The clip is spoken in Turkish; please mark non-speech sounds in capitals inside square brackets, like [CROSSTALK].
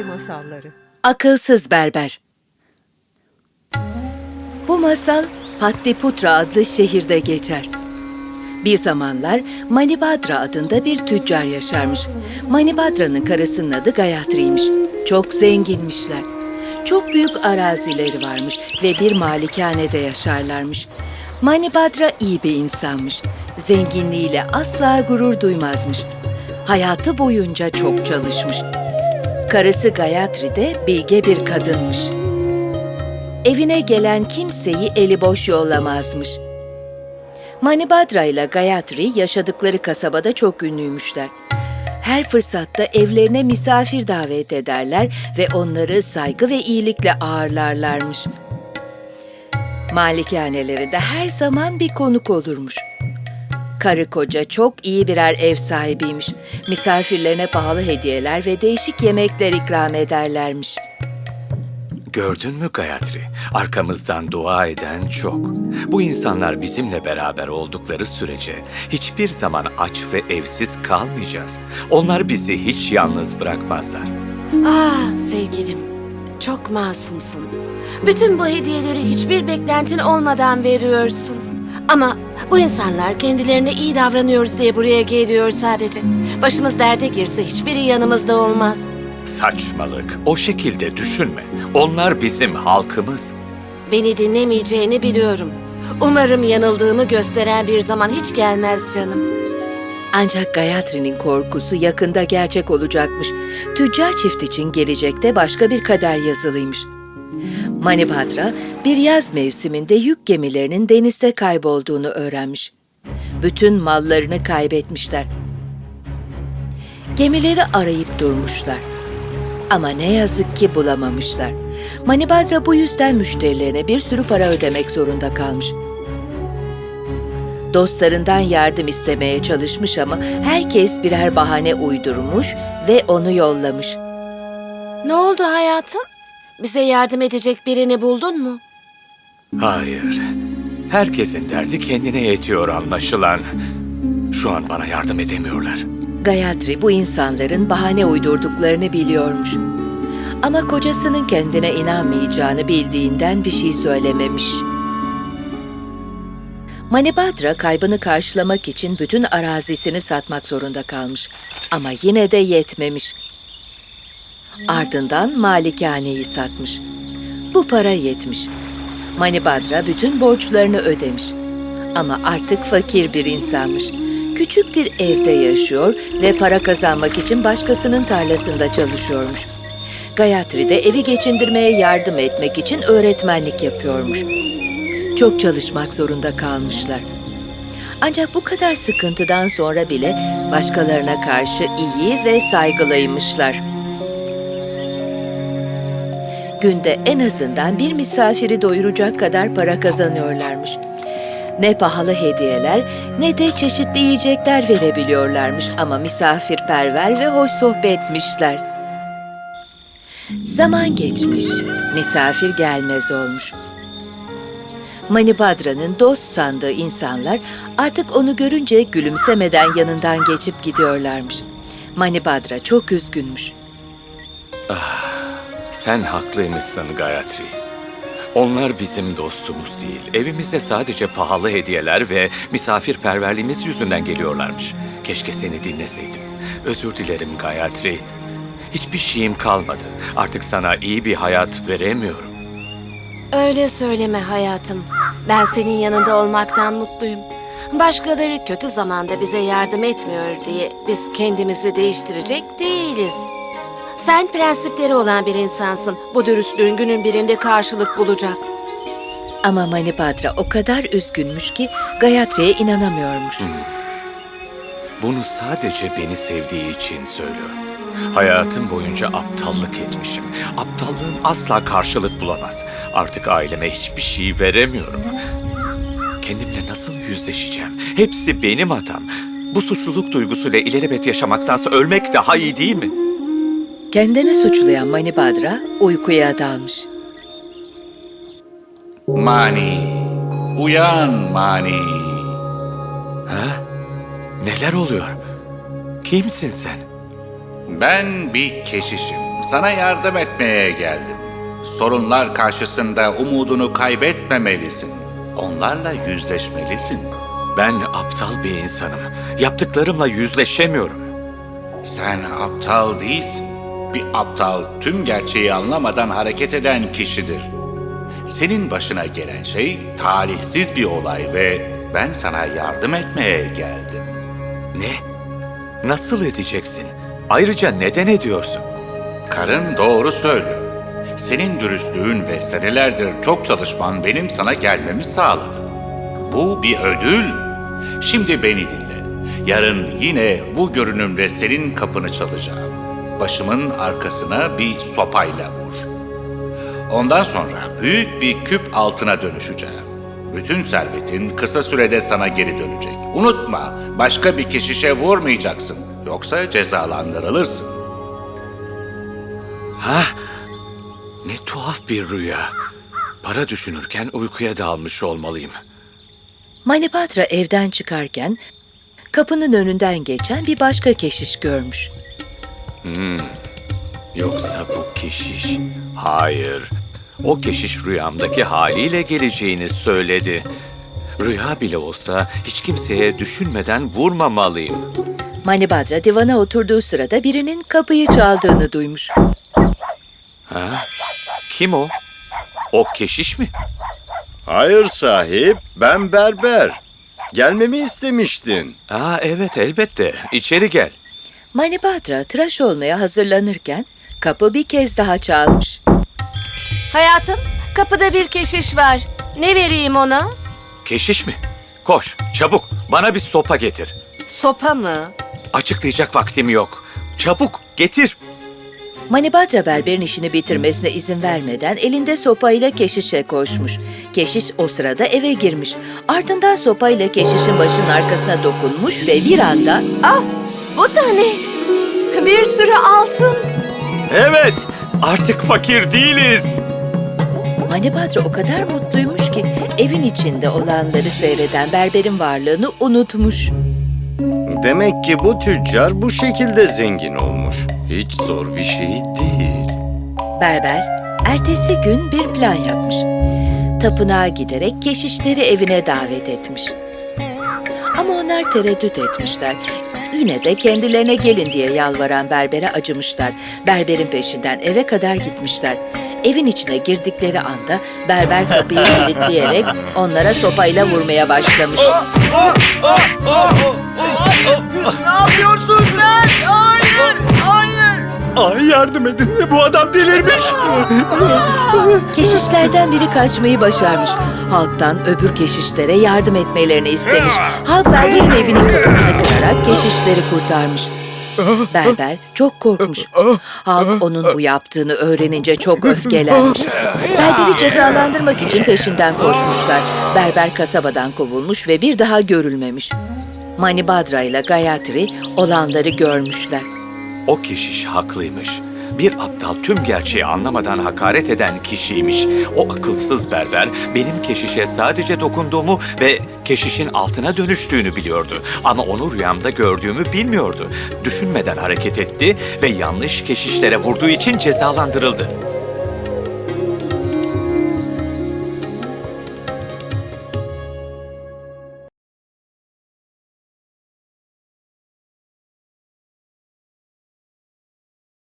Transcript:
Peri Masalları Akılsız Berber Bu masal Patliputra adlı şehirde geçer. Bir zamanlar Manibadra adında bir tüccar yaşarmış. Manibadra'nın karısının adı Gayatri'ymiş. Çok zenginmişler. Çok büyük arazileri varmış ve bir malikanede yaşarlarmış. Manibadra iyi bir insanmış. Zenginliğiyle asla gurur duymazmış. Hayatı boyunca çok çalışmış. Karısı Gayatri de bilge bir kadınmış. Evine gelen kimseyi eli boş yollamazmış. Manibadra ile Gayatri yaşadıkları kasabada çok ünlüymüşler. Her fırsatta evlerine misafir davet ederler ve onları saygı ve iyilikle ağırlarlarmış. Malikanelerinde her zaman bir konuk olurmuş. Karı koca çok iyi birer ev sahibiymiş. Misafirlerine pahalı hediyeler ve değişik yemekler ikram ederlermiş. Gördün mü Gayatri? Arkamızdan dua eden çok. Bu insanlar bizimle beraber oldukları sürece hiçbir zaman aç ve evsiz kalmayacağız. Onlar bizi hiç yalnız bırakmazlar. Ah sevgilim, çok masumsun. Bütün bu hediyeleri hiçbir beklentin olmadan veriyorsun. Ama bu insanlar kendilerine iyi davranıyoruz diye buraya geliyor sadece. Başımız derde girse hiçbiri yanımızda olmaz. Saçmalık. O şekilde düşünme. Onlar bizim halkımız. Beni dinlemeyeceğini biliyorum. Umarım yanıldığımı gösteren bir zaman hiç gelmez canım. Ancak Gayatri'nin korkusu yakında gerçek olacakmış. Tüccar çift için gelecekte başka bir kader yazılıymış. Manibhadra bir yaz mevsiminde yük gemilerinin denizde kaybolduğunu öğrenmiş. Bütün mallarını kaybetmişler. Gemileri arayıp durmuşlar. Ama ne yazık ki bulamamışlar. Manibhadra bu yüzden müşterilerine bir sürü para ödemek zorunda kalmış. Dostlarından yardım istemeye çalışmış ama herkes birer bahane uydurmuş ve onu yollamış. Ne oldu hayatım? Bize yardım edecek birini buldun mu? Hayır. Herkesin derdi kendine yetiyor anlaşılan. Şu an bana yardım edemiyorlar. Gayatri bu insanların bahane uydurduklarını biliyormuş. Ama kocasının kendine inanmayacağını bildiğinden bir şey söylememiş. Manibhadra kaybını karşılamak için bütün arazisini satmak zorunda kalmış. Ama yine de yetmemiş. Ardından malikaneyi satmış. Bu para yetmiş. Manibhadra bütün borçlarını ödemiş. Ama artık fakir bir insanmış. Küçük bir evde yaşıyor ve para kazanmak için başkasının tarlasında çalışıyormuş. Gayatri de evi geçindirmeye yardım etmek için öğretmenlik yapıyormuş. Çok çalışmak zorunda kalmışlar. Ancak bu kadar sıkıntıdan sonra bile başkalarına karşı iyi ve saygılıymışlar. Günde en azından bir misafiri doyuracak kadar para kazanıyorlarmış. Ne pahalı hediyeler ne de çeşitli yiyecekler verebiliyorlarmış ama misafirperver ve hoş sohbetmişler. Zaman geçmiş, misafir gelmez olmuş. Manibhadra'nın dost sandığı insanlar artık onu görünce gülümsemeden yanından geçip gidiyorlarmış. Manibhadra çok üzgünmüş. Sen haklıymışsın Gayatri. Onlar bizim dostumuz değil. Evimize sadece pahalı hediyeler ve misafirperverliğimiz yüzünden geliyorlarmış. Keşke seni dinleseydim. Özür dilerim Gayatri. Hiçbir şeyim kalmadı. Artık sana iyi bir hayat veremiyorum. Öyle söyleme hayatım. Ben senin yanında olmaktan mutluyum. Başkaları kötü zamanda bize yardım etmiyor diye biz kendimizi değiştirecek değiliz. Sen prensipleri olan bir insansın. Bu dürüstlüğün günün birinde karşılık bulacak. Ama Manibhadra o kadar üzgünmüş ki Gayatri'ye inanamıyormuş. Bunu sadece beni sevdiği için söylüyorum. Hayatım boyunca aptallık etmişim. Aptallığım asla karşılık bulamaz. Artık aileme hiçbir şey veremiyorum. Kendimle nasıl yüzleşeceğim? Hepsi benim hatam. Bu suçluluk duygusuyla ilelebet yaşamaktansa ölmek daha iyi değil mi? Kendini suçlayan Manibhadra uykuya dalmış. Mani, uyan Mani. Ha? Neler oluyor? Kimsin sen? Ben bir keşişim. sana yardım etmeye geldim. Sorunlar karşısında umudunu kaybetmemelisin. Onlarla yüzleşmelisin. Ben aptal bir insanım. Yaptıklarımla yüzleşemiyorum. Sen aptal değilsin. Bir aptal tüm gerçeği anlamadan hareket eden kişidir. Senin başına gelen şey talihsiz bir olay ve ben sana yardım etmeye geldim. Ne? Nasıl edeceksin? Ayrıca neden ediyorsun? Karın doğru söylüyor. Senin dürüstlüğün ve senelerdir çok çalışman benim sana gelmemi sağladı. Bu bir ödül. Şimdi beni dinle. Yarın yine bu görünümle senin kapını çalacağım. Başımın arkasına bir sopayla vur. Ondan sonra büyük bir küp altına dönüşeceğim. Bütün servetin kısa sürede sana geri dönecek. Unutma, başka bir keşişe vurmayacaksın. Yoksa cezalandırılırsın. Ha? Ne tuhaf bir rüya. Para düşünürken uykuya dalmış olmalıyım. Manipatra evden çıkarken kapının önünden geçen bir başka keşiş görmüş. Yoksa bu keşiş... Hayır. O keşiş rüyamdaki haliyle geleceğini söyledi. Rüya bile olsa hiç kimseye düşünmeden vurmamalıyım. Manibadra divana oturduğu sırada birinin kapıyı çaldığını duymuş. Ha? Kim o? O keşiş mi? Hayır sahip, ben berber. Gelmemi istemiştin. Aa evet elbette. İçeri gel. Manibadra tıraş olmaya hazırlanırken kapı bir kez daha çalmış. Hayatım, kapıda bir keşiş var. Ne vereyim ona? Keşiş mi? Koş, çabuk. Bana bir sopa getir. Sopa mı? Açıklayacak vaktim yok. Çabuk, getir. Manibadra berberin işini bitirmesine izin vermeden elinde sopayla keşişe koşmuş. Keşiş o sırada eve girmiş. Ardından sopayla keşişin başının arkasına dokunmuş ve bir anda Ah, bu da ne? Bir sürü altın. Evet, artık fakir değiliz. Manibadra o kadar mutluymuş ki evin içinde olanları seyreden berberin varlığını unutmuş. Demek ki bu tüccar bu şekilde zengin olmuş. Hiç zor bir şey değil. Berber ertesi gün bir plan yapmış. Tapınağa giderek keşişleri evine davet etmiş. Ama onlar tereddüt etmişler. Yine de kendilerine gelin diye yalvaran berbere acımışlar. Berberin peşinden eve kadar gitmişler. Evin içine girdikleri anda berber kapıyı [LAUGHS] kilitleyerek onlara sopayla vurmaya başlamış. Ay yardım edin, bu adam delirmiş. Keşişlerden biri kaçmayı başarmış. Halktan öbür keşişlere yardım etmelerini istemiş. Halk berberin evinin kapısını kırarak keşişleri kurtarmış. Berber çok korkmuş. Halk onun bu yaptığını öğrenince çok öfkelenmiş. Berberi cezalandırmak için peşinden koşmuşlar. Berber kasabadan kovulmuş ve bir daha görülmemiş. Manibadra ile Gayatri olanları görmüşler. O keşiş haklıymış. Bir aptal tüm gerçeği anlamadan hakaret eden kişiymiş. O akılsız berber benim keşişe sadece dokunduğumu ve keşişin altına dönüştüğünü biliyordu. Ama onu rüyamda gördüğümü bilmiyordu. Düşünmeden hareket etti ve yanlış keşişlere vurduğu için cezalandırıldı.